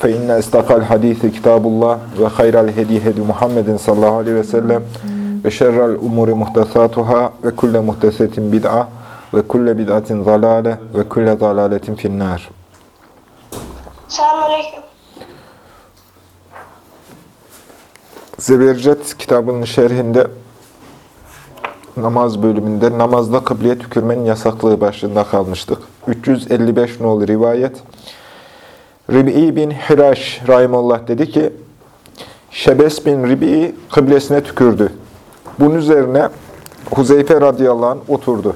فإن استقى الحديث كتاب الله وخير الهدي هدي محمد صلى الله عليه وسلم وشر الأمور محدثاتها وكل محدثة بدعة وكل بدعة ضلالة وكل ضلالة في النار Selamünaleyküm. Zebercet kitabının şerhinde namaz bölümünde namazda kıbleye tükürmenin yasaklığı başlığında kalmıştık. 355 nolu rivayet. Rib'i bin Hiraş Rahimullah dedi ki, Şebes bin Rib'i kıblesine tükürdü. Bunun üzerine Huzeyfe radıyallahu anh oturdu.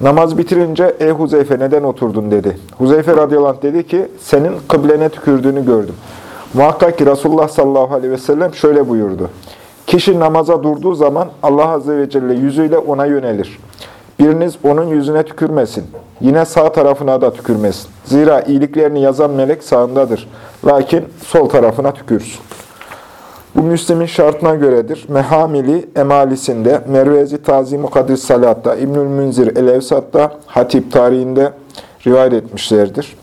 Namaz bitirince, ey Huzeyfe neden oturdun dedi. Huzeyfe radıyallahu anh dedi ki, senin kıblene tükürdüğünü gördüm. Muhakkak ki Resulullah sallallahu aleyhi ve sellem şöyle buyurdu. Kişi namaza durduğu zaman Allah azze ve celle yüzüyle ona yönelir. Biriniz onun yüzüne tükürmesin. Yine sağ tarafına da tükürmesin. Zira iyiliklerini yazan melek sağındadır. Lakin sol tarafına tükürsün. Bu Müslim'in şartına göredir. Mehamili emalisinde, Mervezi Tazim-i Kadir Salat'ta, İbnül Münzir El-Evsat'ta, Hatip tarihinde rivayet etmişlerdir.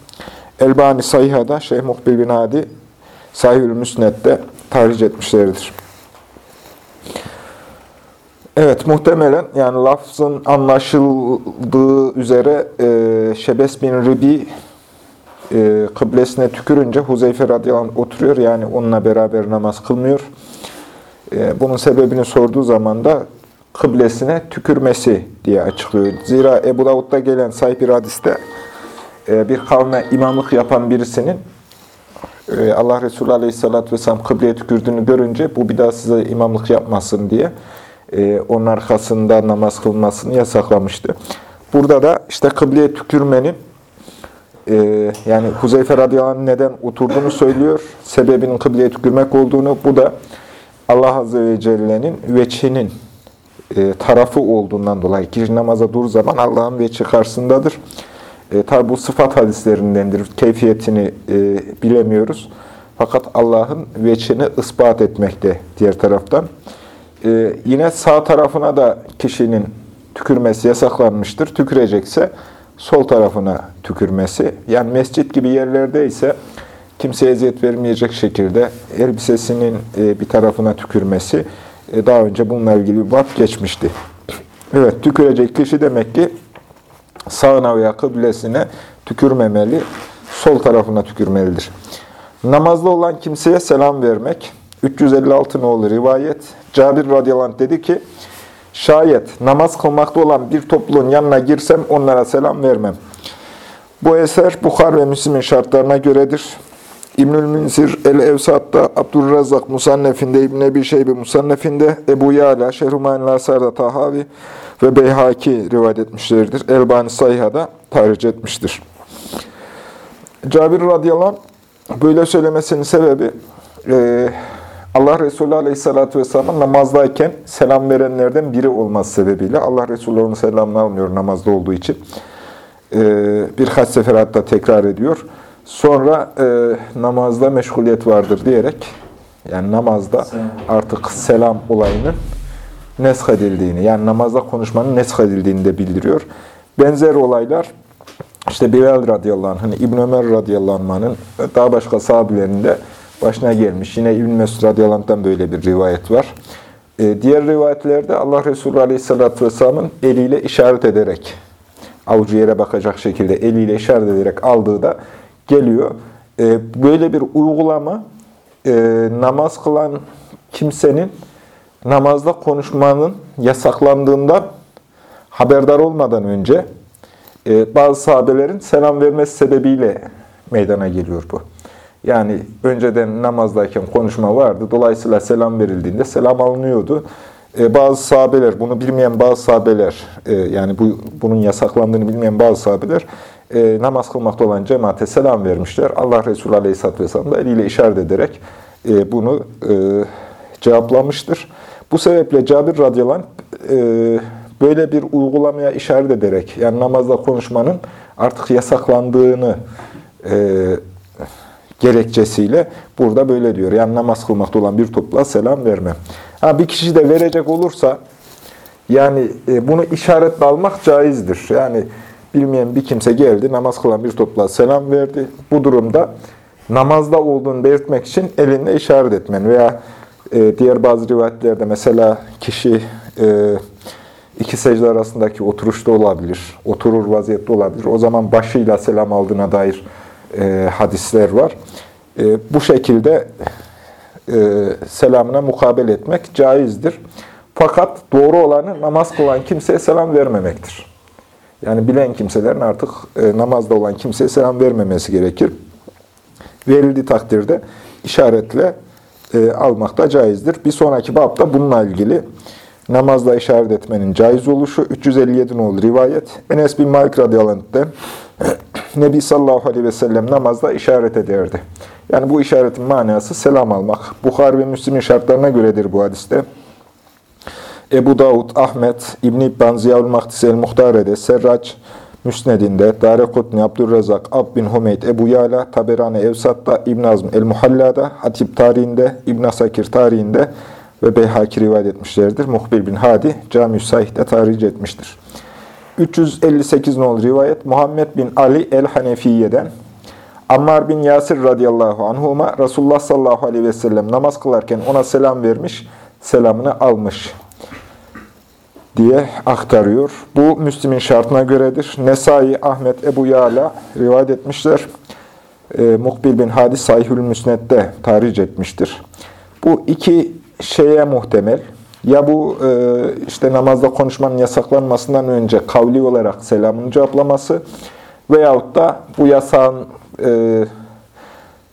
Elbani Sayha'da, Şeyh Muhbil bin Hadi, Sahih-ül Müsned'de tahric etmişlerdir. Evet, muhtemelen yani lafzın anlaşıldığı üzere e, Şebes bin Ribi e, kıblesine tükürünce Huzeyfe radıyallahu oturuyor. Yani onunla beraber namaz kılmıyor. E, bunun sebebini sorduğu zaman da kıblesine tükürmesi diye açıklıyor. Zira Ebu Davud'da gelen sahip bir hadiste e, bir kavme imamlık yapan birisinin e, Allah Resulü aleyhissalatü vesselam kıbleye tükürdüğünü görünce bu bir daha size imamlık yapmasın diye e, onun arkasında namaz kılmasını yasaklamıştı. Burada da işte kıbleye tükürmenin e, yani Huzeyfe radıyallahu neden oturduğunu söylüyor. Sebebinin kıbleye tükürmek olduğunu. Bu da Allah azze ve celle'nin veçhinin e, tarafı olduğundan dolayı. Kişi namaza dur zaman Allah'ın veçhi karşısındadır. E, Tabi bu sıfat hadislerindendir. Keyfiyetini e, bilemiyoruz. Fakat Allah'ın veçhini ispat etmekte diğer taraftan. Ee, yine sağ tarafına da kişinin tükürmesi yasaklanmıştır. Tükürecekse sol tarafına tükürmesi. Yani mescit gibi yerlerde ise kimseye eziyet vermeyecek şekilde elbisesinin e, bir tarafına tükürmesi. E, daha önce bununla ilgili bir bab geçmişti. Evet, tükürecek kişi demek ki sağına veya kıblesine tükürmemeli, sol tarafına tükürmelidir. Namazda olan kimseye selam vermek, 356 nolu rivayet. Cabir radıyallahu dedi ki, şayet namaz kılmakta olan bir topluluğun yanına girsem onlara selam vermem. Bu eser Bukhar ve Müslim'in şartlarına göredir. İbnül Münzir el-Evsat'ta, Abdurrazzak Musannef'inde, İbn Ebi Şeybi Musannef'inde, Ebu Yala, Şehrumayn Lasar'da Tahavi ve Beyhaki rivayet etmişlerdir. Elbani Sayha'da tahric etmiştir. Cabir radıyallahu böyle söylemesinin sebebi, e, Allah Resulü Aleyhisselatü Vesselam'ın namazdayken selam verenlerden biri olması sebebiyle Allah Resulü onun selamını almıyor namazda olduğu için. Ee, birkaç sefer hatta tekrar ediyor. Sonra e, namazda meşguliyet vardır diyerek yani namazda artık selam olayının nesk edildiğini yani namazda konuşmanın nesk edildiğini de bildiriyor. Benzer olaylar işte Bilal radıyallahu anh'ın, İbn Ömer radıyallahu anh'ın daha başka sahabilerinde başına gelmiş. Yine İbn Mesud radıyallahu böyle bir rivayet var. Ee, diğer rivayetlerde Allah Resulü aleyhissalatü vesselamın eliyle işaret ederek, avucu yere bakacak şekilde eliyle işaret ederek aldığı da geliyor. Ee, böyle bir uygulama e, namaz kılan kimsenin namazda konuşmanın yasaklandığından haberdar olmadan önce e, bazı sahabelerin selam vermesi sebebiyle meydana geliyor bu. Yani önceden namazdayken konuşma vardı. Dolayısıyla selam verildiğinde selam alınıyordu. E, bazı sahabeler, bunu bilmeyen bazı sahabeler, e, yani bu bunun yasaklandığını bilmeyen bazı sahabeler e, namaz kılmakta olan cemaate selam vermişler. Allah Resulü Aleyhisselatü Vesselam da eliyle işaret ederek bunu cevaplamıştır. Bu sebeple Cabir radıyallahu böyle bir uygulamaya işaret ederek, yani namazda konuşmanın artık yasaklandığını gerekçesiyle burada böyle diyor. Yani namaz kılmakta olan bir topla selam vermem. Ha, bir kişi de verecek olursa, yani e, bunu işaretle almak caizdir. Yani bilmeyen bir kimse geldi, namaz kılan bir topla selam verdi. Bu durumda namazda olduğunu belirtmek için elinle işaret etmen veya e, diğer bazı rivayetlerde mesela kişi e, iki secde arasındaki oturuşta olabilir, oturur vaziyette olabilir. O zaman başıyla selam aldığına dair e, hadisler var. E, bu şekilde e, selamına mukabele etmek caizdir. Fakat doğru olanı namaz kılan kimseye selam vermemektir. Yani bilen kimselerin artık e, namazda olan kimseye selam vermemesi gerekir. Verildiği takdirde işaretle e, almak da caizdir. Bir sonraki babda bununla ilgili namazda işaret etmenin caiz oluşu 357 nolu rivayet. Enes bin Malik radıyallahu anh'den Nebi sallallahu aleyhi ve sellem namazda işaret ederdi. Yani bu işaretin manası selam almak. Bukhari ve Müslim'in şartlarına göredir bu hadiste. Ebu Davud, Ahmet, İbn-i İbban, Ziyaül Mahdis el-Muhtare'de, Serraç, Müsned'inde, Darekutni, Abdurrazak, Ab bin Humeyd, Ebu Yala, Taberani, Evsat'ta, İbn Azm el-Muhalla'da, Hatip tarihinde, İbn Asakir tarihinde ve Beyhaki rivayet etmişlerdir. Muhbir bin Hadi, Cami-i Sahih'te tarih etmiştir. 358 nol rivayet Muhammed bin Ali el-Hanefiye'den Ammar bin Yasir radıyallahu anhuma Resulullah sallallahu aleyhi ve sellem namaz kılarken ona selam vermiş, selamını almış diye aktarıyor. Bu Müslim'in şartına göredir. Nesai, Ahmet, Ebu Yala rivayet etmişler. E, Mukbil bin Hadis Sahihül Müsned'de tarih etmiştir. Bu iki şeye muhtemel. Ya bu e, işte namazda konuşmanın yasaklanmasından önce kavli olarak selamını cevaplaması veyahut da bu yasağın e,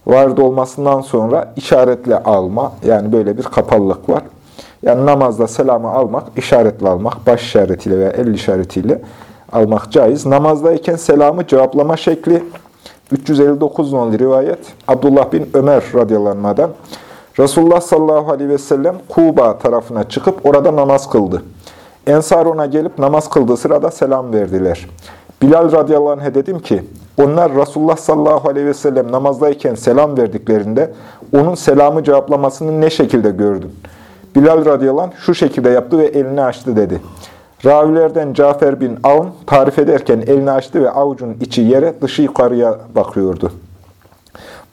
vardı olmasından sonra işaretle alma, yani böyle bir kapalılık var. Yani namazda selamı almak, işaretle almak, baş işaretiyle veya el işaretiyle almak caiz. Namazdayken selamı cevaplama şekli 359 nolu rivayet Abdullah bin Ömer radıyallahu anh'dan Resulullah sallallahu aleyhi ve sellem Kuba tarafına çıkıp orada namaz kıldı. Ensar ona gelip namaz kıldığı sırada selam verdiler. Bilal radıyallahu anh'a dedim ki, onlar Resulullah sallallahu aleyhi ve sellem namazdayken selam verdiklerinde onun selamı cevaplamasını ne şekilde gördün? Bilal radıyallahu anh şu şekilde yaptı ve elini açtı dedi. Ravilerden Cafer bin Avn tarif ederken elini açtı ve avucun içi yere, dışı yukarıya bakıyordu.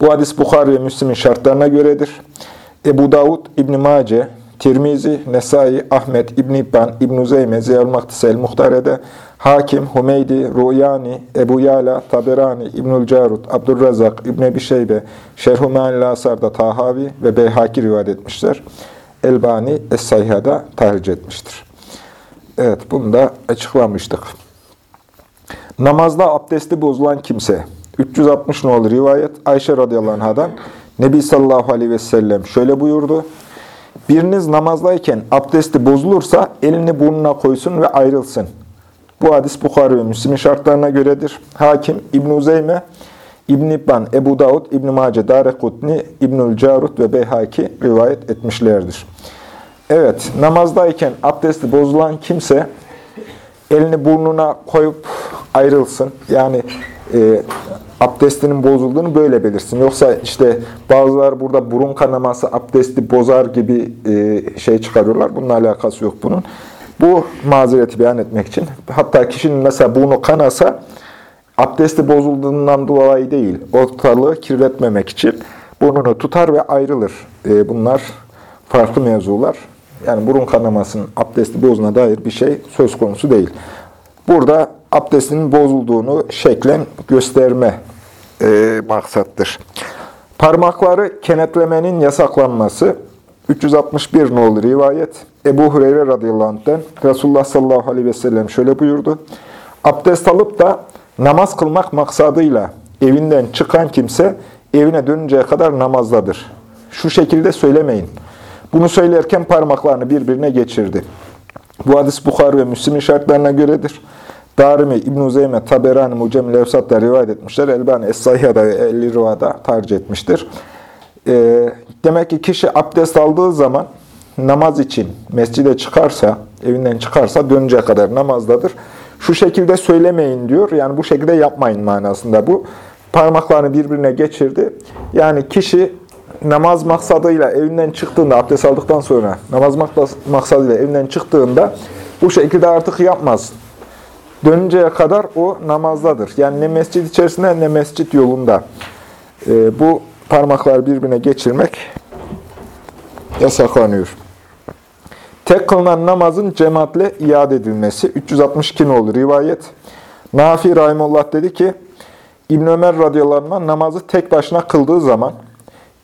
Bu hadis Bukhari ve Müslim'in şartlarına göredir. Ebu Davud, İbn Mace, Tirmizi, Nesai, Ahmet, İbn İbban, İbn Zeyme, Ziyal Maktisel Muhtare'de, Hakim, Humeydi, Ruyani, Ebu Yala, Taberani, İbnül Carut, Abdurrazak, İbn Ebi Şeybe, Şerhumani Asar'da Tahavi ve Beyhaki rivayet etmişler. Elbani Es-Sayha'da tahric etmiştir. Evet, bunu da açıklamıştık. Namazda abdesti bozulan kimse, 360 nolu rivayet Ayşe radıyallahu anhadan Nebi sallallahu aleyhi ve sellem şöyle buyurdu. Biriniz namazdayken abdesti bozulursa elini burnuna koysun ve ayrılsın. Bu hadis Bukhari ve Müslim'in şartlarına göredir. Hakim İbn Uzeyme, İbn İbban, Ebu Davud, İbn Mace, Darekutni, İbnül Carut ve Beyhaki rivayet etmişlerdir. Evet, namazdayken abdesti bozulan kimse elini burnuna koyup ayrılsın. Yani e, abdestinin bozulduğunu böyle belirsin. Yoksa işte bazılar burada burun kanaması abdesti bozar gibi e, şey çıkarıyorlar. Bununla alakası yok bunun. Bu mazereti beyan etmek için. Hatta kişinin mesela burnu kanasa abdesti bozulduğundan dolayı değil, ortalığı kirletmemek için burnunu tutar ve ayrılır. E, bunlar farklı mevzular. Yani burun kanamasının abdesti bozuna dair bir şey söz konusu değil. Burada abdestinin bozulduğunu şeklen gösterme e, maksattır. Parmakları kenetlemenin yasaklanması 361 nolu rivayet Ebu Hureyre radıyallahu anh'den Resulullah sallallahu aleyhi ve sellem şöyle buyurdu. Abdest alıp da namaz kılmak maksadıyla evinden çıkan kimse evine dönünceye kadar namazdadır. Şu şekilde söylemeyin. Bunu söylerken parmaklarını birbirine geçirdi. Bu hadis Bukhari ve Müslim'in şartlarına göredir. Darimi, İbn-i Zeyme, Taberani, Mucemil Evsat'ta rivayet etmişler. Elbani, Es-Sahiha'da ve El-Riva'da tercih etmiştir. E, demek ki kişi abdest aldığı zaman namaz için mescide çıkarsa, evinden çıkarsa dönünceye kadar namazdadır. Şu şekilde söylemeyin diyor. Yani bu şekilde yapmayın manasında bu. Parmaklarını birbirine geçirdi. Yani kişi namaz maksadıyla evinden çıktığında, abdest aldıktan sonra namaz maksadıyla evinden çıktığında bu şekilde artık yapmaz. Dönünceye kadar o namazdadır. Yani ne mescid içerisinde ne mescit yolunda. E, bu parmakları birbirine geçirmek yasaklanıyor. Tek kılınan namazın cemaatle iade edilmesi. 362 olur rivayet. Nafi Rahimullah dedi ki, İbn Ömer radıyallahu namazı tek başına kıldığı zaman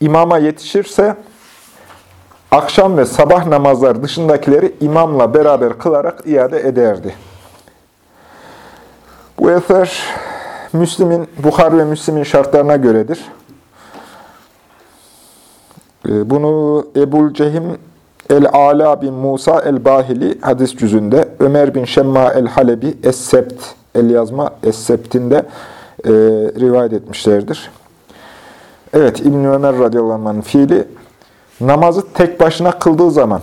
imama yetişirse akşam ve sabah namazları dışındakileri imamla beraber kılarak iade ederdi. Bu eser Müslim'in, Bukhar ve Müslim'in şartlarına göredir. Ee, bunu Ebul Cehim El-Ala bin Musa El-Bahili hadis cüzünde, Ömer bin Şemma El-Halebi Es-Sept, El yazma Es-Sept'inde e, rivayet etmişlerdir. Evet, İbn Ömer radıyallahu anh'ın fiili namazı tek başına kıldığı zaman,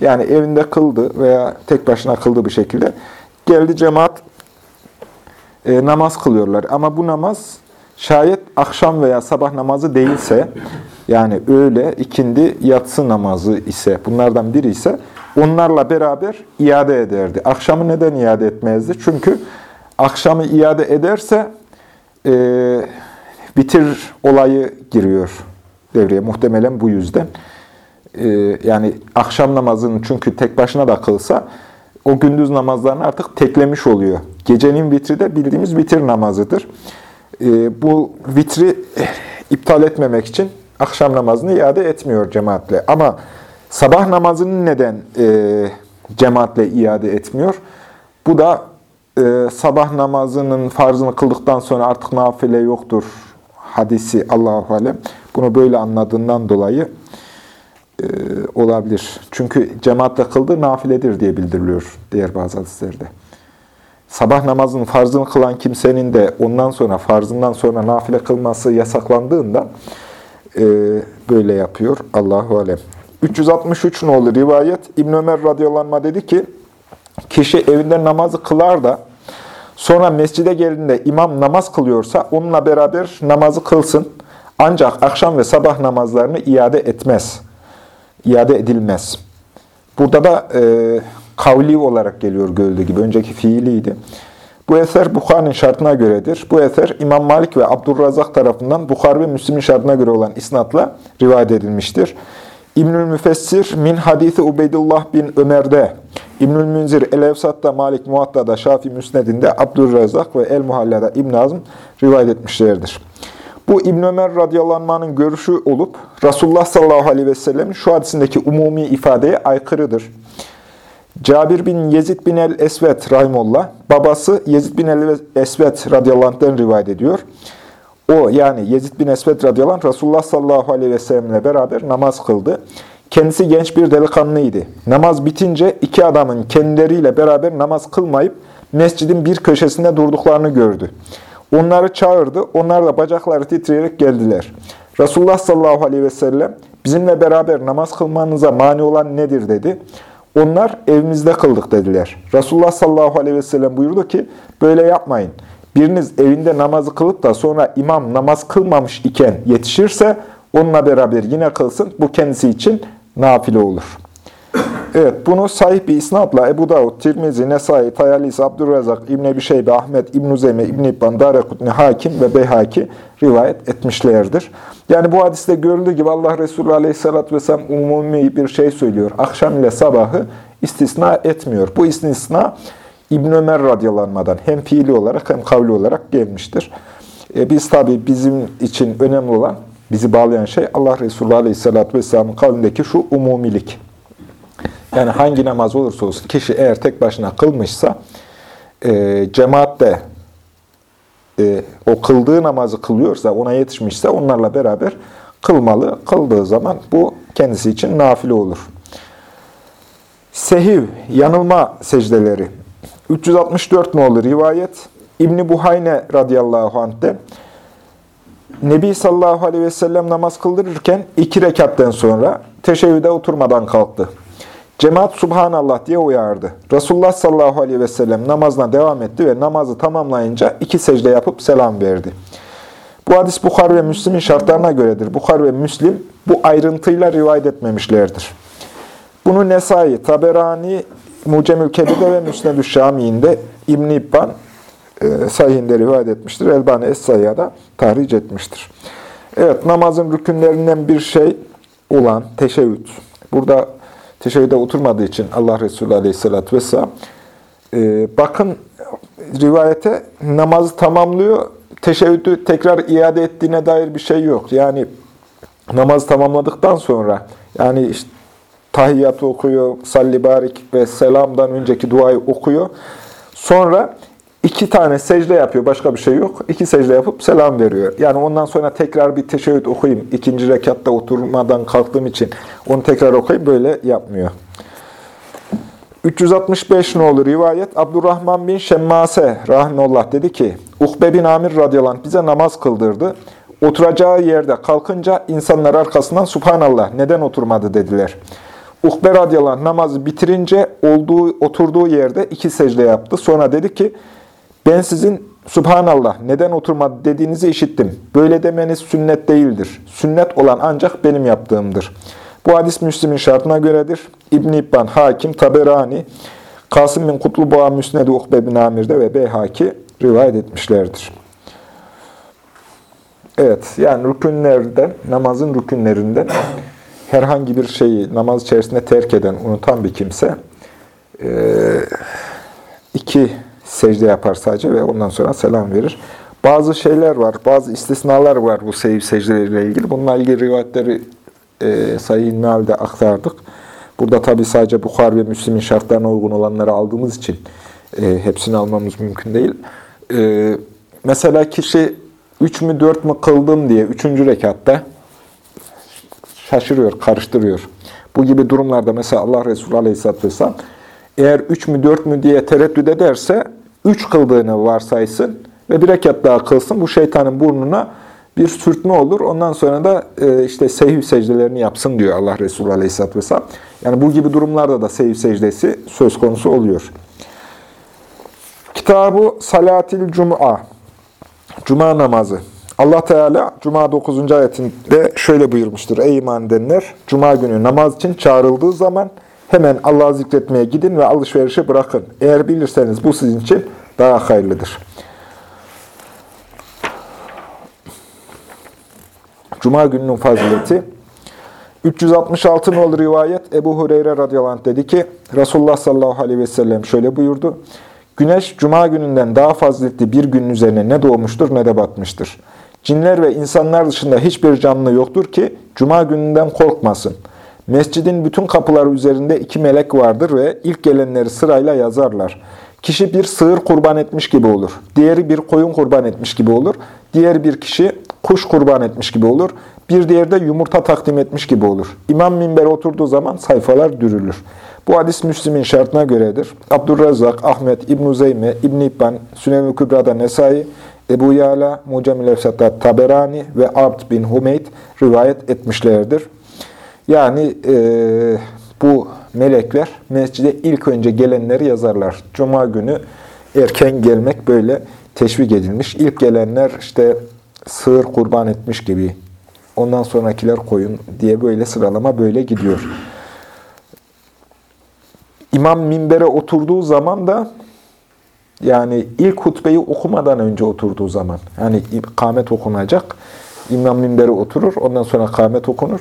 yani evinde kıldı veya tek başına kıldığı bir şekilde geldi cemaat e, namaz kılıyorlar. Ama bu namaz şayet akşam veya sabah namazı değilse, yani öğle, ikindi, yatsı namazı ise, bunlardan biri ise onlarla beraber iade ederdi. Akşamı neden iade etmezdi? Çünkü akşamı iade ederse e, bitir olayı giriyor devreye. Muhtemelen bu yüzden. E, yani akşam namazını çünkü tek başına da kılsa o gündüz namazlarını artık teklemiş oluyor. Gecenin vitri de bildiğimiz vitir namazıdır. E, bu vitri iptal etmemek için akşam namazını iade etmiyor cemaatle. Ama sabah namazını neden e, cemaatle iade etmiyor? Bu da e, sabah namazının farzını kıldıktan sonra artık nafile yoktur hadisi Allahu Alem. Bunu böyle anladığından dolayı e, olabilir. Çünkü cemaatle kıldığı nafiledir diye bildiriliyor diğer bazı hadislerde. Sabah namazının farzını kılan kimsenin de ondan sonra farzından sonra nafile kılması yasaklandığında e, böyle yapıyor. Allahu Alem. 363 nolu rivayet İbn Ömer radıyallahu dedi ki kişi evinde namazı kılar da sonra mescide geldiğinde imam namaz kılıyorsa onunla beraber namazı kılsın. Ancak akşam ve sabah namazlarını iade etmez. İade edilmez. Burada da e, kavli olarak geliyor gördüğü gibi. Önceki fiiliydi. Bu eser Bukhari'nin şartına göredir. Bu eser İmam Malik ve Abdurrazak tarafından Bukhari ve Müslim'in şartına göre olan isnatla rivayet edilmiştir. İbnül Müfessir min hadisi Ubeydullah bin Ömer'de, İbnül Münzir El-Evsat'ta, Malik Muatta'da, Şafi Müsned'inde, Abdurrazak ve El-Muhalla'da İbn Azm rivayet etmişlerdir. Bu İbn Ömer radıyallahu görüşü olup Resulullah sallallahu aleyhi ve sellem'in şu hadisindeki umumi ifadeye aykırıdır. Cabir bin Yezid bin el-Esvet rahimullah, babası Yezid bin el-Esvet radıyallahu rivayet ediyor. O yani Yezid bin Esvet radıyallahu anh, Resulullah sallallahu aleyhi ve sellemle beraber namaz kıldı. Kendisi genç bir delikanlıydı. Namaz bitince iki adamın kendileriyle beraber namaz kılmayıp mescidin bir köşesinde durduklarını gördü. Onları çağırdı. Onlar da bacakları titreyerek geldiler. Resulullah sallallahu aleyhi ve sellem bizimle beraber namaz kılmanıza mani olan nedir dedi. Onlar evimizde kıldık dediler. Resulullah sallallahu aleyhi ve sellem buyurdu ki böyle yapmayın. Biriniz evinde namazı kılıp da sonra imam namaz kılmamış iken yetişirse onunla beraber yine kılsın. Bu kendisi için nafile olur. Evet, bunu sahih bir isnatla Ebu Davud, Tirmizi, Nesai, Tayalis, Abdurrazak, İbn Ebi Şeybe, Ahmet, İbn Zeyme, İbn İbban, Darekutni, Hakim ve Beyhaki rivayet etmişlerdir. Yani bu hadiste görüldüğü gibi Allah Resulü Aleyhisselatü Vesselam umumi bir şey söylüyor. Akşam ile sabahı istisna etmiyor. Bu istisna İbn Ömer radyalanmadan hem fiili olarak hem kavli olarak gelmiştir. E biz tabi bizim için önemli olan, bizi bağlayan şey Allah Resulü Aleyhisselatü Vesselam'ın kavlindeki şu umumilik. Yani hangi namaz olursa olsun kişi eğer tek başına kılmışsa e, cemaatte e, o kıldığı namazı kılıyorsa, ona yetişmişse onlarla beraber kılmalı. Kıldığı zaman bu kendisi için nafile olur. Sehiv, yanılma secdeleri. 364 ne olur rivayet? İbni Buhayne radıyallahu anh'de Nebi sallallahu aleyhi ve sellem namaz kıldırırken iki rekattan sonra teşebbüde oturmadan kalktı. Cemaat Subhanallah diye uyardı. Resulullah sallallahu aleyhi ve sellem namazına devam etti ve namazı tamamlayınca iki secde yapıp selam verdi. Bu hadis Bukhar ve Müslim'in şartlarına göredir. Bukhar ve Müslim bu ayrıntıyla rivayet etmemişlerdir. Bunu Nesai, Taberani, Mucemül Kebir'de ve Müsned-ü Şami'inde İbn-i İbban e, sahihinde rivayet etmiştir. Elbani Es-Sayya da tahric etmiştir. Evet, namazın rükünlerinden bir şey olan teşebbüt. Burada teşebbüde oturmadığı için Allah Resulü Aleyhisselatü Vesselam e, bakın rivayete namazı tamamlıyor, teşebbütü tekrar iade ettiğine dair bir şey yok. Yani namazı tamamladıktan sonra yani işte tahiyyatı okuyor, salli barik ve selamdan önceki duayı okuyor. Sonra iki tane secde yapıyor, başka bir şey yok. İki secde yapıp selam veriyor. Yani ondan sonra tekrar bir teşebbüt okuyayım, ikinci rekatta oturmadan kalktığım için onu tekrar okuyayım, böyle yapmıyor. 365 ne olur rivayet? Abdurrahman bin Şemmase rahmetullah dedi ki, Ukbe bin Amir radıyallahu anh bize namaz kıldırdı. Oturacağı yerde kalkınca insanlar arkasından Subhanallah neden oturmadı dediler. Ukbe radıyallahu anh namazı bitirince olduğu, oturduğu yerde iki secde yaptı. Sonra dedi ki, ben sizin Subhanallah neden oturmadı dediğinizi işittim. Böyle demeniz sünnet değildir. Sünnet olan ancak benim yaptığımdır. Bu hadis Müslim'in şartına göredir. İbn-i İbban, Hakim, Taberani, Kasım bin Kutluboğa, Müsned-i Ukbe bin Amir'de ve Beyhaki rivayet etmişlerdir. Evet, yani rükünlerden, namazın rükünlerinden herhangi bir şeyi namaz içerisinde terk eden, unutan bir kimse iki secde yapar sadece ve ondan sonra selam verir. Bazı şeyler var, bazı istisnalar var bu sev secdeleriyle ilgili. Bununla ilgili rivayetleri e, Sahih Meal'de aktardık. Burada tabi sadece Bukhar ve Müslim'in şartlarına uygun olanları aldığımız için e, hepsini almamız mümkün değil. E, mesela kişi 3 mü 4 mü kıldım diye 3. rekatta şaşırıyor, karıştırıyor. Bu gibi durumlarda mesela Allah Resulü Aleyhisselatü Vesselam eğer 3 mü 4 mü diye tereddüt ederse 3 kıldığını varsaysın ve bir rekat daha kılsın. Bu şeytanın burnuna bir sürtme olur. Ondan sonra da e, işte sehv secdelerini yapsın diyor Allah Resulü Aleyhisselatü Vesselam. Yani bu gibi durumlarda da sehv secdesi söz konusu oluyor. Kitabı Salatil Cum'a Cuma namazı. Allah Teala Cuma 9. ayetinde şöyle buyurmuştur. Ey iman edenler! Cuma günü namaz için çağrıldığı zaman hemen Allah'ı zikretmeye gidin ve alışverişi bırakın. Eğer bilirseniz bu sizin için daha hayırlıdır. Cuma gününün fazileti 366 nolu rivayet Ebu Hureyre radıyallahu anh dedi ki Resulullah sallallahu aleyhi ve sellem şöyle buyurdu. Güneş cuma gününden daha faziletli bir günün üzerine ne doğmuştur ne de batmıştır. Cinler ve insanlar dışında hiçbir canlı yoktur ki cuma gününden korkmasın. Mescidin bütün kapıları üzerinde iki melek vardır ve ilk gelenleri sırayla yazarlar. Kişi bir sığır kurban etmiş gibi olur. Diğeri bir koyun kurban etmiş gibi olur. Diğer bir kişi kuş kurban etmiş gibi olur. Bir diğeri de yumurta takdim etmiş gibi olur. İmam minbere oturduğu zaman sayfalar dürülür. Bu hadis Müslim'in şartına göredir. Abdurrazzak, Ahmet, İbn-i Zeyme, İbn-i İbban, Sünem-i Kübra'da Nesai, Ebu Yala, Efsat'ta Taberani ve Abd bin Humeyd rivayet etmişlerdir. Yani e, bu melekler mescide ilk önce gelenleri yazarlar. Cuma günü erken gelmek böyle teşvik edilmiş. İlk gelenler işte sığır kurban etmiş gibi. Ondan sonrakiler koyun diye böyle sıralama böyle gidiyor. İmam minbere oturduğu zaman da yani ilk hutbeyi okumadan önce oturduğu zaman yani kâmet okunacak. İmam minbere oturur. Ondan sonra kâmet okunur.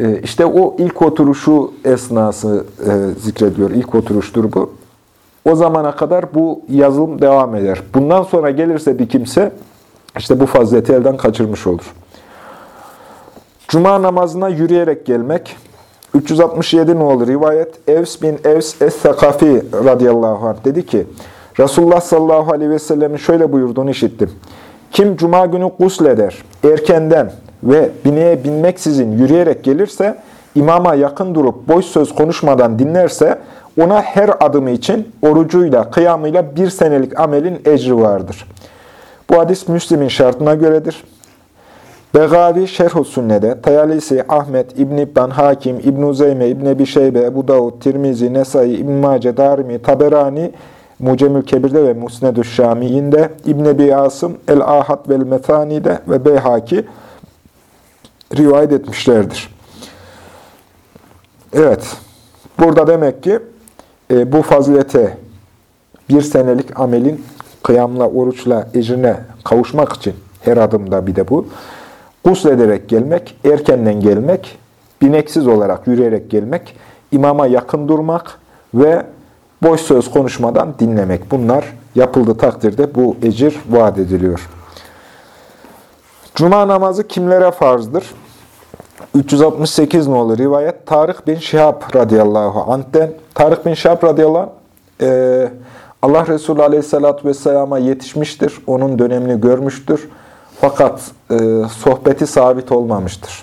Ee, işte o ilk oturuşu esnası e, zikrediyor. İlk oturuştur bu. O zamana kadar bu yazılım devam eder. Bundan sonra gelirse bir kimse işte bu fazileti elden kaçırmış olur. Cuma namazına yürüyerek gelmek. 367 ne olur rivayet. Evs bin Evs Es-Sakafi radıyallahu anh dedi ki, Resulullah sallallahu aleyhi ve sellemin şöyle buyurduğunu işittim. Kim cuma günü gusleder, erkenden ve bineğe binmeksizin yürüyerek gelirse, imama yakın durup boş söz konuşmadan dinlerse, ona her adımı için orucuyla, kıyamıyla bir senelik amelin ecri vardır. Bu hadis Müslim'in şartına göredir. Begavi Sünne'de, Tayalisi, Ahmet, İbn İbban, Hakim, İbn Uzeyme, İbn Ebi Şeybe, Ebu Davud, Tirmizi, Nesai, İbn Mace, Darimi, Taberani, Mucemül Kebir'de ve Musned-ü Şami'inde, İbn Ebi Asım, El-Ahad vel Methani'de ve Beyhaki rivayet etmişlerdir. Evet, burada demek ki e, bu fazilete bir senelik amelin kıyamla, oruçla, ecrine kavuşmak için her adımda bir de bu. Guslederek gelmek, erkenden gelmek, bineksiz olarak yürüyerek gelmek, imama yakın durmak ve boş söz konuşmadan dinlemek. Bunlar yapıldığı takdirde bu ecir vaat ediliyor. Cuma namazı kimlere farzdır? 368 nolu rivayet Tarık bin Şihab radıyallahu anh'ten. Tarık bin Şihab radıyallahu anh, e, Allah Resulü aleyhissalatü vesselama yetişmiştir. Onun dönemini görmüştür. Fakat e, sohbeti sabit olmamıştır.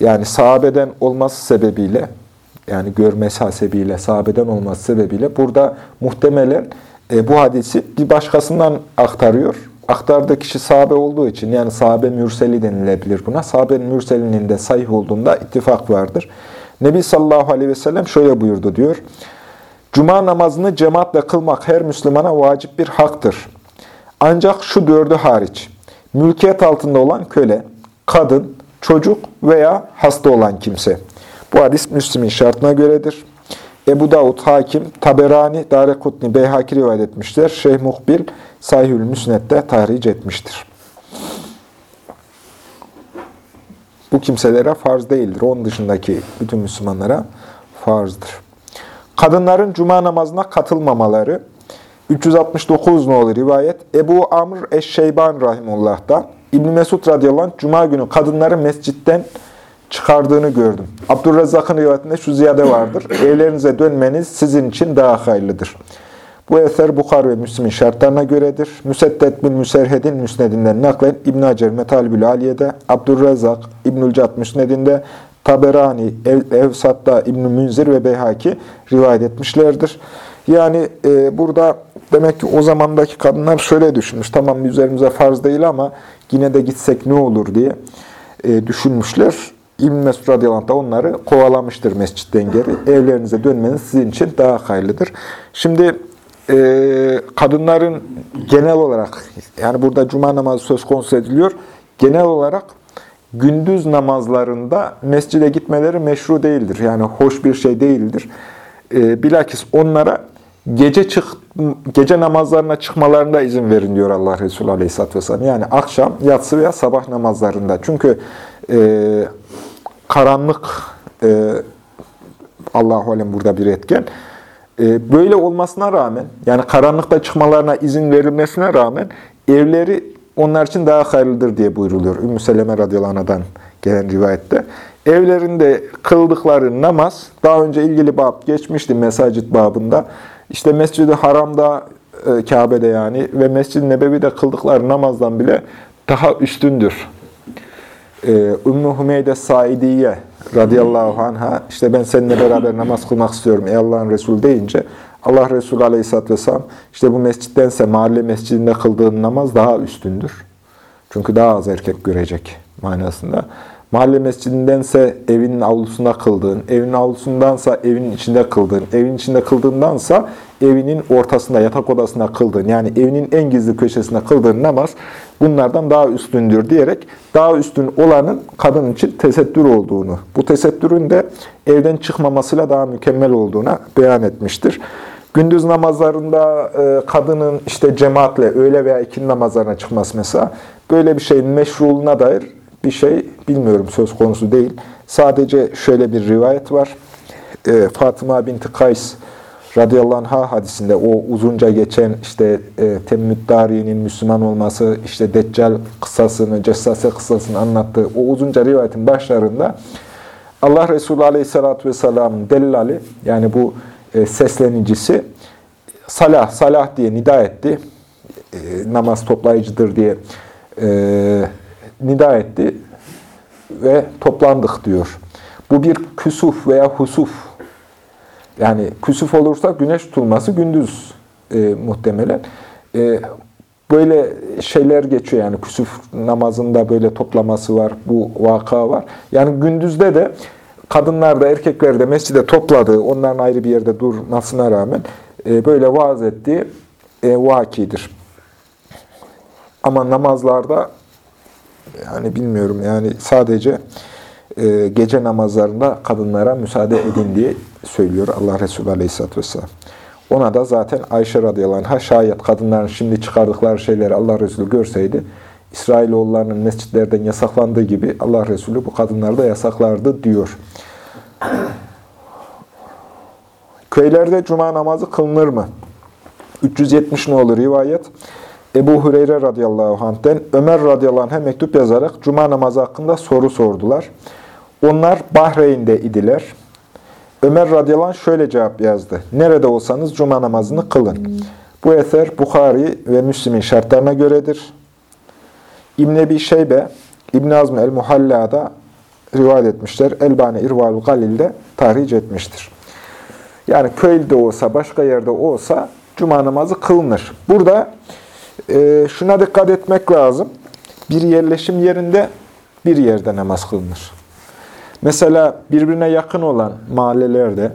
Yani sahabeden olması sebebiyle, yani görmesi hasebiyle, sahabeden olması sebebiyle burada muhtemelen e, bu hadisi bir başkasından aktarıyor. Aktardığı kişi sahabe olduğu için, yani sahabe mürseli denilebilir buna. Sahabenin mürselinin de sahih olduğunda ittifak vardır. Nebi sallallahu aleyhi ve sellem şöyle buyurdu diyor. Cuma namazını cemaatle kılmak her Müslümana vacip bir haktır. Ancak şu dördü hariç, mülkiyet altında olan köle, kadın, çocuk veya hasta olan kimse. Bu hadis Müslim'in şartına göredir. Ebu Davud, Hakim, Taberani, Darekutni, Beyhaki rivayet etmişler. Şeyh Muhbil, Sahihül Müsnet'te tahric etmiştir. Bu kimselere farz değildir. Onun dışındaki bütün Müslümanlara farzdır. Kadınların cuma namazına katılmamaları, 369 nolu rivayet, Ebu Amr Eşşeyban Rahimullah'ta, İbn Mesud radıyallahu anh, cuma günü kadınları mescitten çıkardığını gördüm. Abdurrezzak'ın rivayetinde şu ziyade vardır. Evlerinize dönmeniz sizin için daha hayırlıdır. Bu eser Bukhar ve Müslim'in şartlarına göredir. Müseddet bin Müserhed'in müsnedinden naklen İbn Hacer Metalbül Aliye'de, Abdurrezzak İbnül Cat müsnedinde, Taberani, Ev, Evsat'ta ibn Münzir ve Beyhaki rivayet etmişlerdir. Yani e, burada demek ki o zamandaki kadınlar şöyle düşünmüş. Tamam üzerimize farz değil ama yine de gitsek ne olur diye e, düşünmüşler. İbn Mesud radıyallahu onları kovalamıştır mescitten geri. Evlerinize dönmeniz sizin için daha hayırlıdır. Şimdi e, kadınların genel olarak yani burada cuma namazı söz konusu ediliyor. Genel olarak gündüz namazlarında mescide gitmeleri meşru değildir. Yani hoş bir şey değildir. E, bilakis onlara gece çık gece namazlarına çıkmalarında izin verin diyor Allah Resulü Aleyhisselatü Vesselam. Yani akşam, yatsı veya sabah namazlarında. Çünkü e, karanlık e, Allah-u Alem burada bir etken. E, böyle olmasına rağmen, yani karanlıkta çıkmalarına izin verilmesine rağmen evleri onlar için daha hayırlıdır diye buyruluyor. Ümmü Seleme radıyallahu gelen rivayette. Evlerinde kıldıkları namaz, daha önce ilgili bab geçmişti mesacit babında. İşte Mescid-i Haram'da, e, Kabe'de yani ve Mescid-i Nebevi'de kıldıkları namazdan bile daha üstündür. Ee, Ümmü Hümeyde Saidiye radıyallahu anha, işte ben seninle beraber namaz kılmak istiyorum ey Allah'ın Resulü deyince, Allah Resulü Aleyhisselatü Vesselam işte bu mescittense mahalle mescidinde kıldığın namaz daha üstündür. Çünkü daha az erkek görecek manasında. Mahalle mescidindense evinin avlusunda kıldığın, evin avlusundansa evinin içinde kıldığın, evin içinde kıldığındansa evinin ortasında, yatak odasında kıldığın, yani evinin en gizli köşesinde kıldığın namaz bunlardan daha üstündür diyerek daha üstün olanın kadın için tesettür olduğunu, bu tesettürün de evden çıkmamasıyla daha mükemmel olduğuna beyan etmiştir. Gündüz namazlarında e, kadının işte cemaatle öğle veya ikindi namazlarına çıkması mesela böyle bir şeyin meşruluğuna dair bir şey bilmiyorum söz konusu değil. Sadece şöyle bir rivayet var. E, Fatıma binti Kays radıyallahu anh'a hadisinde o uzunca geçen işte e, Temmüd Dari'nin Müslüman olması, işte Deccal kıssasını, Cessase kıssasını anlattığı o uzunca rivayetin başlarında Allah Resulü aleyhissalatü vesselam Dellali yani bu e, seslenicisi Salah, Salah diye nida etti. E, namaz toplayıcıdır diye e, nida etti ve toplandık diyor. Bu bir küsuf veya husuf. Yani küsuf olursa güneş tutulması gündüz e, muhtemelen. E, böyle şeyler geçiyor yani küsüf namazında böyle toplaması var, bu vaka var. Yani gündüzde de kadınlar da erkekler de mescide topladığı, onların ayrı bir yerde durmasına rağmen e, böyle vaaz ettiği e, vakidir. Ama namazlarda yani bilmiyorum yani sadece e, gece namazlarında kadınlara müsaade edin diye söylüyor Allah Resulü Aleyhisselatü Vesselam. Ona da zaten Ayşe radıyallahu anh'a şayet kadınların şimdi çıkardıkları şeyleri Allah Resulü görseydi, İsrailoğullarının mescitlerden yasaklandığı gibi Allah Resulü bu kadınları da yasaklardı diyor. Köylerde cuma namazı kılınır mı? 370 ne olur rivayet. Ebu Hureyre radıyallahu anh'ten Ömer radıyallahu anh'a mektup yazarak cuma namazı hakkında soru sordular. Onlar Bahreyn'de idiler. Ömer radıyallahu şöyle cevap yazdı. Nerede olsanız cuma namazını kılın. Bu eser Bukhari ve Müslim'in şartlarına göredir. İbn Ebi Şeybe, İbn Azm el-Muhalla'da rivayet etmişler. Elbani İrval Galil'de tahric etmiştir. Yani köyde olsa, başka yerde olsa cuma namazı kılınır. Burada e, şuna dikkat etmek lazım. Bir yerleşim yerinde bir yerde namaz kılınır. Mesela birbirine yakın olan mahallelerde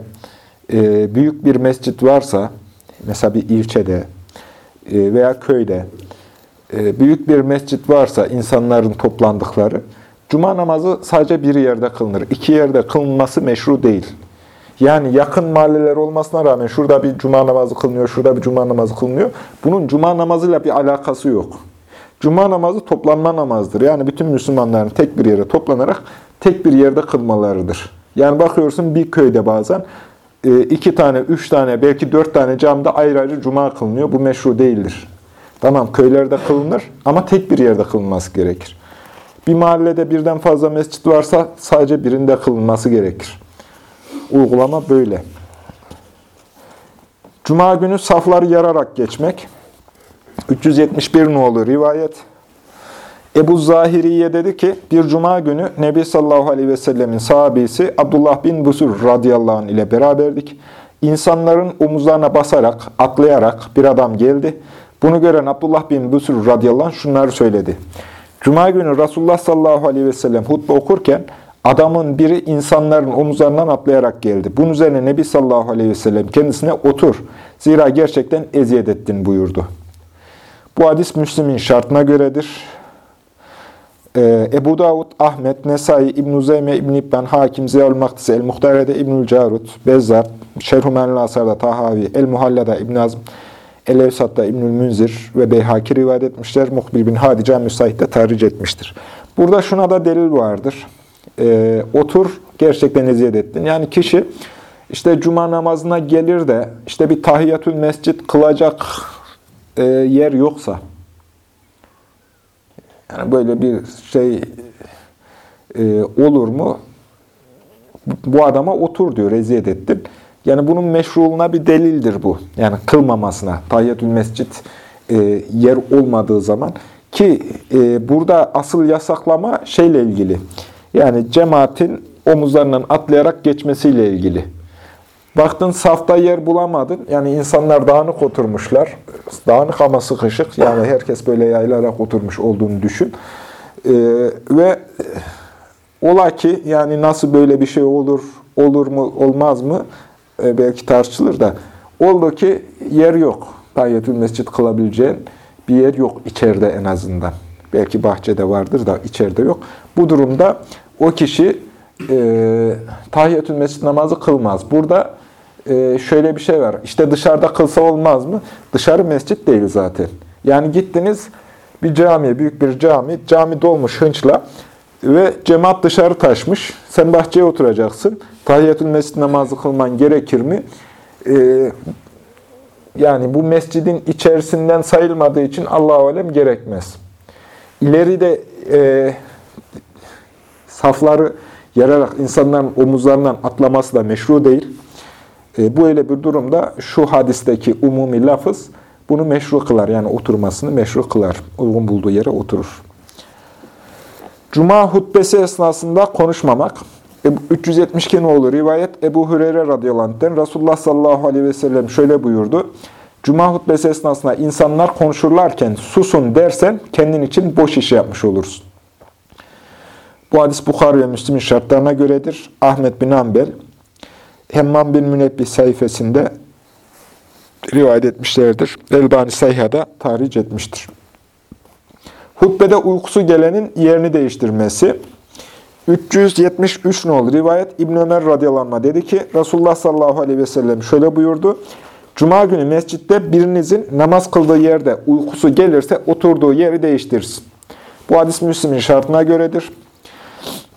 e, büyük bir mescit varsa, mesela bir ilçede e, veya köyde e, büyük bir mescit varsa insanların toplandıkları, cuma namazı sadece bir yerde kılınır. İki yerde kılınması meşru değil. Yani yakın mahalleler olmasına rağmen şurada bir cuma namazı kılınıyor, şurada bir cuma namazı kılınıyor. Bunun cuma namazıyla bir alakası yok. Cuma namazı toplanma namazdır. Yani bütün Müslümanların tek bir yere toplanarak tek bir yerde kılmalarıdır. Yani bakıyorsun bir köyde bazen e, iki tane, üç tane, belki dört tane camda ayrı ayrı cuma kılınıyor. Bu meşru değildir. Tamam köylerde kılınır ama tek bir yerde kılınması gerekir. Bir mahallede birden fazla mescit varsa sadece birinde kılınması gerekir. Uygulama böyle. Cuma günü safları yararak geçmek. 371 nolu rivayet. Ebu Zahiriye dedi ki, bir cuma günü Nebi sallallahu aleyhi ve sellemin sahabesi Abdullah bin Busur radıyallahu anh ile beraberdik. İnsanların omuzlarına basarak, atlayarak bir adam geldi. Bunu gören Abdullah bin Busur radıyallahu anh şunları söyledi. Cuma günü Resulullah sallallahu aleyhi ve sellem hutbe okurken, adamın biri insanların omuzlarından atlayarak geldi. Bunun üzerine Nebi sallallahu aleyhi ve sellem kendisine otur. Zira gerçekten eziyet ettin buyurdu. Bu hadis Müslim'in şartına göredir. Ee, Ebu Davud, Ahmet, Nesai, İbn-i Zeyme, İbn-i İbben, Hakim, Ziyaül Maktisi, El-Muhtare'de İbnül Carut, Bezzar, Şerhumenli Asar'da Tahavi, El-Muhalla'da İbn Azm, El-Evsat'ta İbnül Münzir ve Beyhaki rivayet etmişler. Muhbil bin Hadice Müsait'te tahric etmiştir. Burada şuna da delil vardır. Ee, otur, gerçekten eziyet ettin. Yani kişi işte cuma namazına gelir de işte bir tahiyyatül mescit kılacak e, yer yoksa, yani böyle bir şey e, olur mu? Bu adama otur diyor, eziyet ettin. Yani bunun meşruluğuna bir delildir bu. Yani kılmamasına, tahiyyatül mescit e, yer olmadığı zaman. Ki e, burada asıl yasaklama şeyle ilgili. Yani cemaatin omuzlarından atlayarak geçmesiyle ilgili. Baktın safta yer bulamadın. Yani insanlar dağınık oturmuşlar. Dağınık ama sıkışık. Yani herkes böyle yayılarak oturmuş olduğunu düşün. Ee, ve ola ki yani nasıl böyle bir şey olur, olur mu, olmaz mı ee, belki tartışılır da. Oldu ki yer yok. Tayyatül mescit kılabileceğin bir yer yok içeride en azından. Belki bahçede vardır da içeride yok. Bu durumda o kişi e, tahiyyatül mescit namazı kılmaz. Burada e, şöyle bir şey var. İşte dışarıda kılsa olmaz mı? Dışarı mescit değil zaten. Yani gittiniz bir camiye, büyük bir cami. Cami dolmuş hınçla ve cemaat dışarı taşmış. Sen bahçeye oturacaksın. Tahiyyatül mescid namazı kılman gerekir mi? Ee, yani bu mescidin içerisinden sayılmadığı için Allah-u Alem gerekmez. İleride e, safları yararak insanların omuzlarından atlaması da meşru değil. E, bu öyle bir durumda şu hadisteki umumi lafız bunu meşru kılar. Yani oturmasını meşru kılar. Uygun bulduğu yere oturur. Cuma hutbesi esnasında konuşmamak. 372 ne olur rivayet Ebu Hureyre radıyallahu anh'ten Resulullah sallallahu aleyhi ve sellem şöyle buyurdu. Cuma hutbesi esnasında insanlar konuşurlarken susun dersen kendin için boş iş yapmış olursun. Bu hadis Bukhari ve Müslim'in şartlarına göredir. Ahmet bin Ambel, Hemmam bin Münebbih sayfasında rivayet etmişlerdir. Elbani Sayha'da tahric etmiştir. Hutbede uykusu gelenin yerini değiştirmesi. 373 nol rivayet İbn Ömer radıyallahu dedi ki Resulullah sallallahu aleyhi ve sellem şöyle buyurdu. Cuma günü mescitte birinizin namaz kıldığı yerde uykusu gelirse oturduğu yeri değiştirsin. Bu hadis Müslim'in şartına göredir.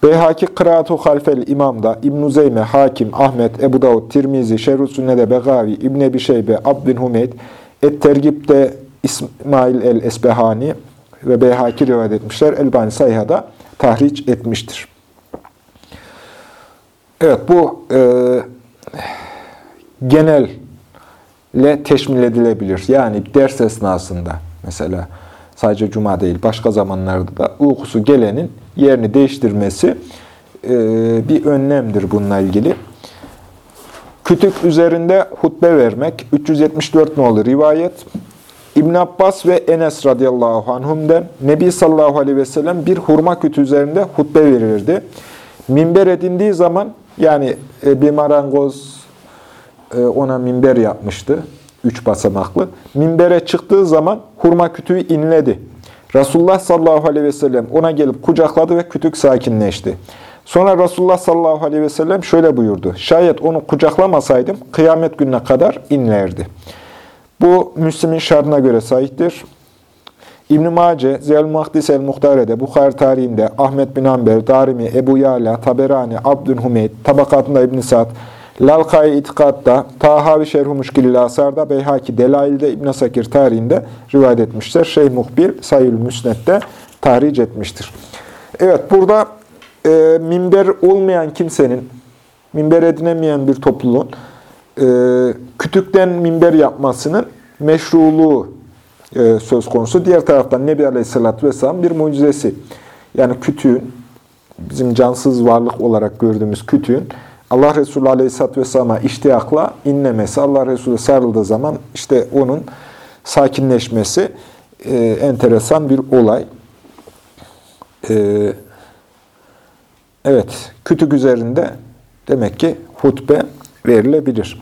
Beyhaki Kıraatu Halfel İmam'da İbn-i Zeyme, Hakim, Ahmet, Ebu Davud, Tirmizi, Şerhü Sünne'de Begavi, İbn Ebi Şeybe, Abdin Humeyd, Et-Tergib'de İsmail el-Esbehani ve Beyhaki rivayet etmişler. Elbani Sayha'da tahriç etmiştir. Evet bu e, genelle teşmil edilebilir. Yani ders esnasında mesela sadece cuma değil başka zamanlarda da uykusu gelenin yerini değiştirmesi e, bir önlemdir bununla ilgili. Kütük üzerinde hutbe vermek 374 nolu rivayet. İbn Abbas ve Enes radıyallahu anhum'den Nebi sallallahu aleyhi ve sellem bir hurma kütü üzerinde hutbe verirdi. Minber edindiği zaman yani e, bir marangoz e, ona minber yapmıştı. Üç basamaklı. Minbere çıktığı zaman hurma kütüğü inledi. Resulullah sallallahu aleyhi ve sellem ona gelip kucakladı ve kütük sakinleşti. Sonra Resulullah sallallahu aleyhi ve sellem şöyle buyurdu. Şayet onu kucaklamasaydım kıyamet gününe kadar inlerdi. Bu Müslim'in şartına göre sahiptir. İbn-i Mace, Ziyal-Mahdis el-Muhtare'de, Bukhari tarihinde, Ahmet bin Amber, Darimi, Ebu Yala, Taberani, Abdülhümeyd, Tabakatında İbn-i Sa'd, Lalkai İtikad'da, Tahavi Şerhu Müşkil-i Asar'da, Beyhaki Delail'de, İbn Sakir tarihinde rivayet etmişler. Şeyh Muhbir, Sayül Müsnet'te tahric etmiştir. Evet, burada e, minber olmayan kimsenin, minber edinemeyen bir topluluğun, e, kütükten minber yapmasının meşruluğu e, söz konusu. Diğer taraftan Nebi Aleyhisselatü Vesselam bir mucizesi. Yani kütüğün, bizim cansız varlık olarak gördüğümüz kütüğün, Allah Resulü Aleyhisselatü Vesselam'a iştiyakla inlemesi, Allah Resulü sarıldığı zaman işte onun sakinleşmesi e, enteresan bir olay. E, evet, kütük üzerinde demek ki hutbe verilebilir.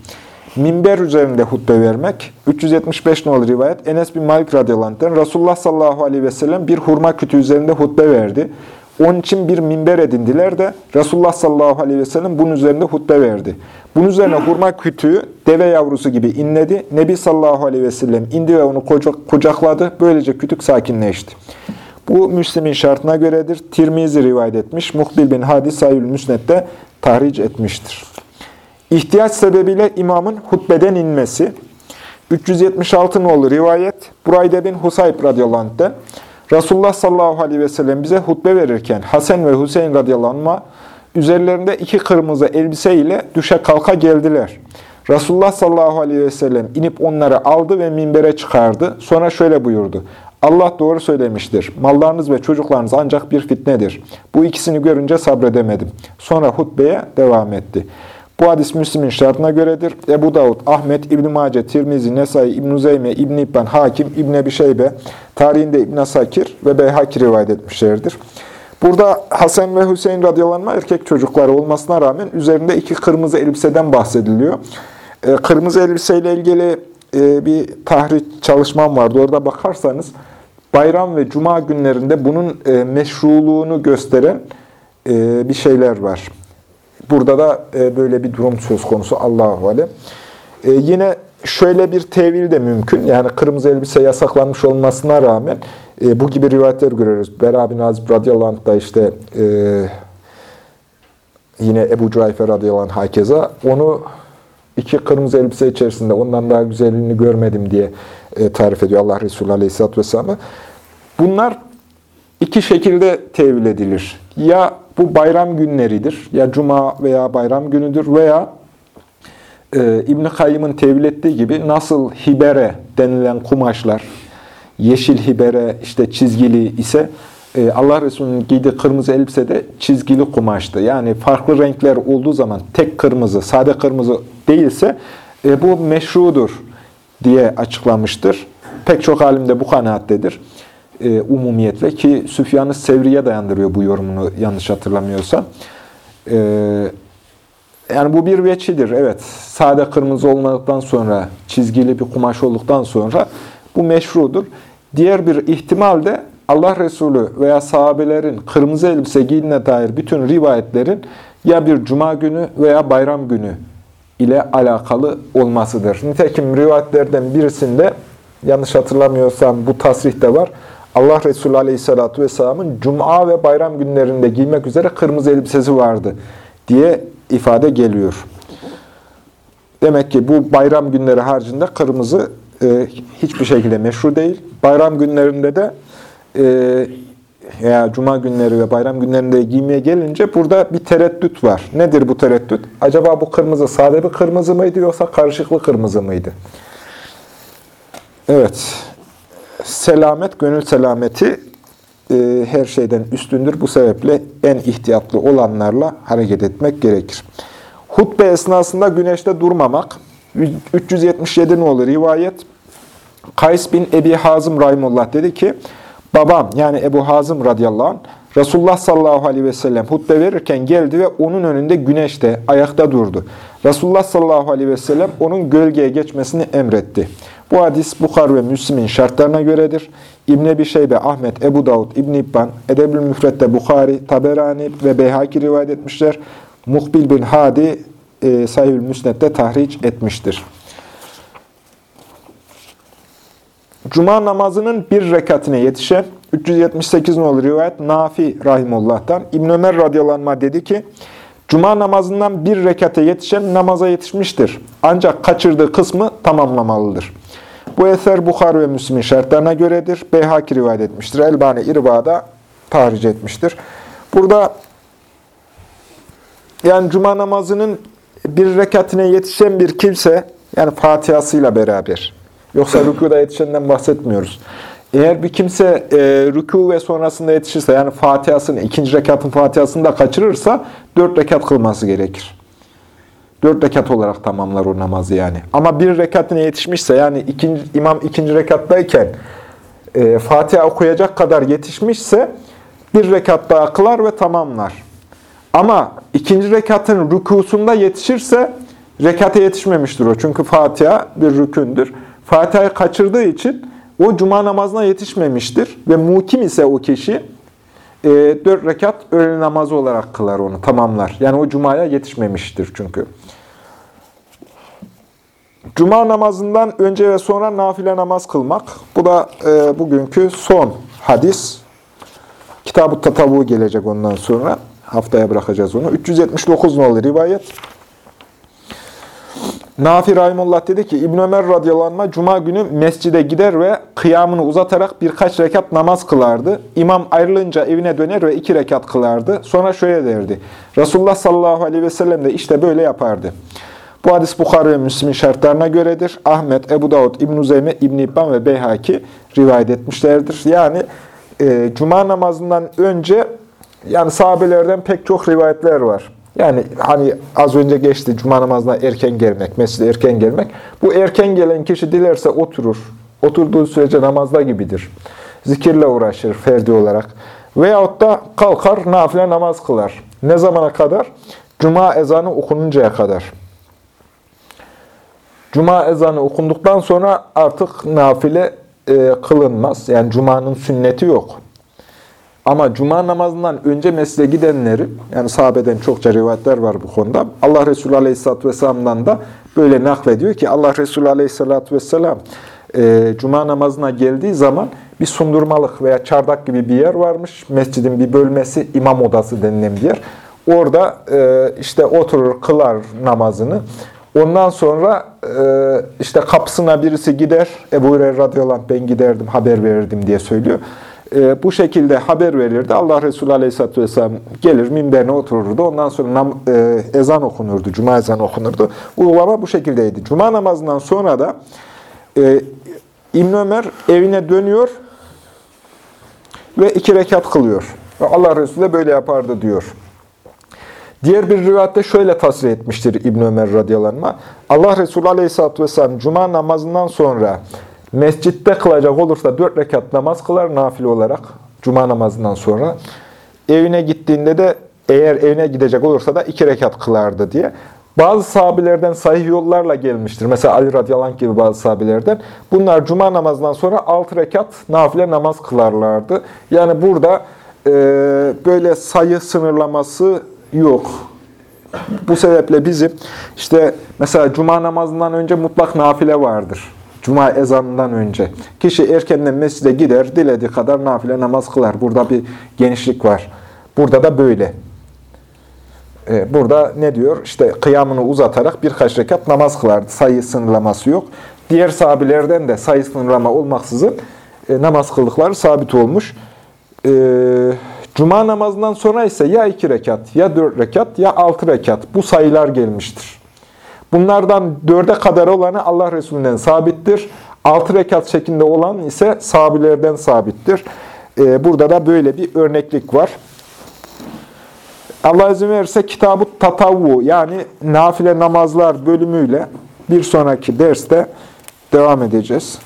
Minber üzerinde hutbe vermek. 375 nolu rivayet. Enes bin Malik radıyallahu anh'den Resulullah sallallahu aleyhi ve sellem bir hurma kütüğü üzerinde hutbe verdi. Onun için bir minber edindiler de Resulullah sallallahu aleyhi ve sellem bunun üzerinde hutbe verdi. Bunun üzerine hurma kütüğü deve yavrusu gibi inledi. Nebi sallallahu aleyhi ve sellem indi ve onu kucakladı. Böylece kütük sakinleşti. Bu Müslim'in şartına göredir. Tirmizi rivayet etmiş. Muhbil bin Hadis Sayül Müsnet'te tahric etmiştir. İhtiyaç sebebiyle imamın hutbeden inmesi. 376 nolu rivayet. Burayda bin Husayb radıyallahu anh'den. Resulullah sallallahu aleyhi ve sellem bize hutbe verirken Hasan ve Hüseyin radıyallahu anh üzerlerinde iki kırmızı elbise ile düşe kalka geldiler. Resulullah sallallahu aleyhi ve sellem inip onları aldı ve minbere çıkardı. Sonra şöyle buyurdu. Allah doğru söylemiştir. Mallarınız ve çocuklarınız ancak bir fitnedir. Bu ikisini görünce sabredemedim. Sonra hutbeye devam etti. Bu hadis Müslim'in şartına göredir. Ebu Davud, Ahmet, İbn-i Mace, Tirmizi, Nesai, İbn-i Zeyme, İbn-i İbban, Hakim, İbn-i Ebi Şeybe, tarihinde İbn Sakir ve Beyhaki rivayet etmişlerdir. Burada Hasan ve Hüseyin radıyallahu erkek çocukları olmasına rağmen üzerinde iki kırmızı elbiseden bahsediliyor. E, kırmızı elbiseyle ilgili e, bir tahriş çalışmam vardı. Orada bakarsanız bayram ve cuma günlerinde bunun e, meşruluğunu gösteren bir şeyler var. Burada da e, böyle bir durum söz konusu Allahu alem. E, yine şöyle bir tevil de mümkün. Yani kırmızı elbise yasaklanmış olmasına rağmen e, bu gibi rivayetler görüyoruz. Bera bin Azib radıyallahu anh da işte yine Ebu Cuayfe radıyallahu anh hakeza onu iki kırmızı elbise içerisinde ondan daha güzelliğini görmedim diye tarif ediyor Allah Resulü aleyhisselatü vesselam'ı. Bunlar iki şekilde tevil edilir. Ya bu bayram günleridir. Ya cuma veya bayram günüdür veya e, İbn-i Kayyım'ın tevil ettiği gibi nasıl hibere denilen kumaşlar, yeşil hibere işte çizgili ise e, Allah Resulü'nün giydiği kırmızı elbise de çizgili kumaştı. Yani farklı renkler olduğu zaman tek kırmızı, sade kırmızı değilse e, bu meşrudur diye açıklamıştır. Pek çok alim de bu kanaattedir. E, umumiyetle ki Süfyan-ı Sevri'ye dayandırıyor bu yorumunu yanlış hatırlamıyorsam. E, yani bu bir veçidir. Evet, sade kırmızı olmadıktan sonra, çizgili bir kumaş olduktan sonra bu meşrudur. Diğer bir ihtimal de Allah Resulü veya sahabelerin kırmızı elbise giydiğine dair bütün rivayetlerin ya bir cuma günü veya bayram günü ile alakalı olmasıdır. Nitekim rivayetlerden birisinde yanlış hatırlamıyorsam bu tasrihte var. Allah Resulü Aleyhisselatü Vesselam'ın cuma ve bayram günlerinde giymek üzere kırmızı elbisesi vardı diye ifade geliyor. Demek ki bu bayram günleri haricinde kırmızı e, hiçbir şekilde meşru değil. Bayram günlerinde de e, veya cuma günleri ve bayram günlerinde giymeye gelince burada bir tereddüt var. Nedir bu tereddüt? Acaba bu kırmızı sade bir kırmızı mıydı yoksa karışıklı kırmızı mıydı? Evet. Selamet, gönül selameti e, her şeyden üstündür. Bu sebeple en ihtiyatlı olanlarla hareket etmek gerekir. Hutbe esnasında güneşte durmamak. 377 olur rivayet. Kays bin Ebi Hazım Rahimullah dedi ki, babam yani Ebu Hazım radıyallahu anh, Resulullah sallallahu aleyhi ve sellem hutbe verirken geldi ve onun önünde güneşte, ayakta durdu. Resulullah sallallahu aleyhi ve sellem onun gölgeye geçmesini emretti. Bu hadis Bukhar ve Müslim'in şartlarına göredir. İbn Ebi Şeybe, Ahmet, Ebu Davud, İbn İbban, Edebül Müfret'te Bukhari, Taberani ve Beyhaki rivayet etmişler. Muhbil bin Hadi e, Sahih-ül Müsned'de tahric etmiştir. Cuma namazının bir rekatine yetişen 378 nolu rivayet Nafi Rahimullah'tan İbn Ömer radıyallahu dedi ki Cuma namazından bir rekate yetişen namaza yetişmiştir. Ancak kaçırdığı kısmı tamamlamalıdır. Bu eser Bukhar ve Müslim'in şartlarına göredir. Beyhaki rivayet etmiştir. Elbani İrba'da tahric etmiştir. Burada yani cuma namazının bir rekatine yetişen bir kimse, yani Fatiha'sıyla beraber, yoksa rükuda yetişenden bahsetmiyoruz. Eğer bir kimse e, rükû ve sonrasında yetişirse, yani Fatiha'sını, ikinci rekatın Fatiha'sını da kaçırırsa, dört rekat kılması gerekir. Dört rekat olarak tamamlar o namazı yani. Ama bir rekatine yetişmişse, yani ikinci, imam ikinci rekattayken e, Fatiha okuyacak kadar yetişmişse, bir rekat daha kılar ve tamamlar. Ama ikinci rekatın rükusunda yetişirse rekate yetişmemiştir o. Çünkü Fatiha bir rükündür. Fatiha'yı kaçırdığı için o cuma namazına yetişmemiştir. Ve mukim ise o kişi e, dört rekat öğle namazı olarak kılar onu, tamamlar. Yani o cumaya yetişmemiştir çünkü. Cuma namazından önce ve sonra nafile namaz kılmak. Bu da e, bugünkü son hadis. Kitab-ı Tatavu gelecek ondan sonra. Haftaya bırakacağız onu. 379 nolu rivayet. Nafi Rahimullah dedi ki, İbn Ömer radıyallahu Cuma günü mescide gider ve kıyamını uzatarak birkaç rekat namaz kılardı. İmam ayrılınca evine döner ve iki rekat kılardı. Sonra şöyle derdi. Resulullah sallallahu aleyhi ve sellem de işte böyle yapardı. Bu hadis Bukhara ve Müslim'in şartlarına göredir. Ahmet, Ebu Davud, İbn-i Zeyme, İbn-i İbban ve Beyhaki rivayet etmişlerdir. Yani e, Cuma namazından önce yani sahabelerden pek çok rivayetler var. Yani hani az önce geçti cuma namazına erken gelmek, mescide erken gelmek. Bu erken gelen kişi dilerse oturur. Oturduğu sürece namazda gibidir. Zikirle uğraşır ferdi olarak. Veyahut da kalkar nafile namaz kılar. Ne zamana kadar? Cuma ezanı okununcaya kadar. Cuma ezanı okunduktan sonra artık nafile e, kılınmaz. Yani cumanın sünneti yok. Ama cuma namazından önce mescide gidenleri, yani sahabeden çokça rivayetler var bu konuda. Allah Resulü Aleyhisselatü Vesselam'dan da böyle naklediyor ki Allah Resulü Aleyhisselatü Vesselam e, cuma namazına geldiği zaman bir sundurmalık veya çardak gibi bir yer varmış. Mescidin bir bölmesi imam odası denilen bir yer. Orada e, işte oturur, kılar namazını. Ondan sonra e, işte kapısına birisi gider. Ebu Hureyre radıyallahu anh ben giderdim, haber verirdim diye söylüyor. E, bu şekilde haber verirdi. Allah Resulü Aleyhisselatü Vesselam gelir, minberine otururdu. Ondan sonra nam, e, ezan okunurdu, cuma ezanı okunurdu. Uygulama bu şekildeydi. Cuma namazından sonra da e, İbn Ömer evine dönüyor ve iki rekat kılıyor. Allah Resulü de böyle yapardı diyor. Diğer bir rivayette şöyle tasvir etmiştir İbn Ömer radıyallahu anh. Allah Resulü aleyhisselatü vesselam cuma namazından sonra mescitte kılacak olursa dört rekat namaz kılar nafile olarak cuma namazından sonra. Evine gittiğinde de eğer evine gidecek olursa da iki rekat kılardı diye. Bazı sahabilerden sahih yollarla gelmiştir. Mesela Ali radıyallahu anh gibi bazı sahabilerden. Bunlar cuma namazından sonra altı rekat nafile namaz kılarlardı. Yani burada e, böyle sayı sınırlaması yok. Bu sebeple bizim işte mesela cuma namazından önce mutlak nafile vardır. Cuma ezanından önce. Kişi erkenden mescide gider, dilediği kadar nafile namaz kılar. Burada bir genişlik var. Burada da böyle. Ee, Burada ne diyor? İşte kıyamını uzatarak birkaç rekat namaz kılardı. Sayı sınırlaması yok. Diğer sahabilerden de sayı sınırlama olmaksızın e, namaz kıldıkları sabit olmuş. Ee, Cuma namazından sonra ise ya iki rekat, ya dört rekat, ya altı rekat. Bu sayılar gelmiştir. Bunlardan dörde kadar olanı Allah Resulü'nden sabittir. Altı rekat şeklinde olan ise sahabilerden sabittir. Ee, Burada da böyle bir örneklik var. Allah izin verirse kitabı tatavvu yani nafile namazlar bölümüyle bir sonraki derste devam edeceğiz.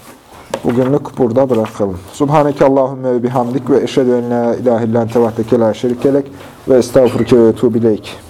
Bugünlük burada bırakalım. Subhaneke Allahümme ve bihamdik ve eşhedü en la ilahe illan tevahdeke la şerikelek ve estağfurke ve etubileyk.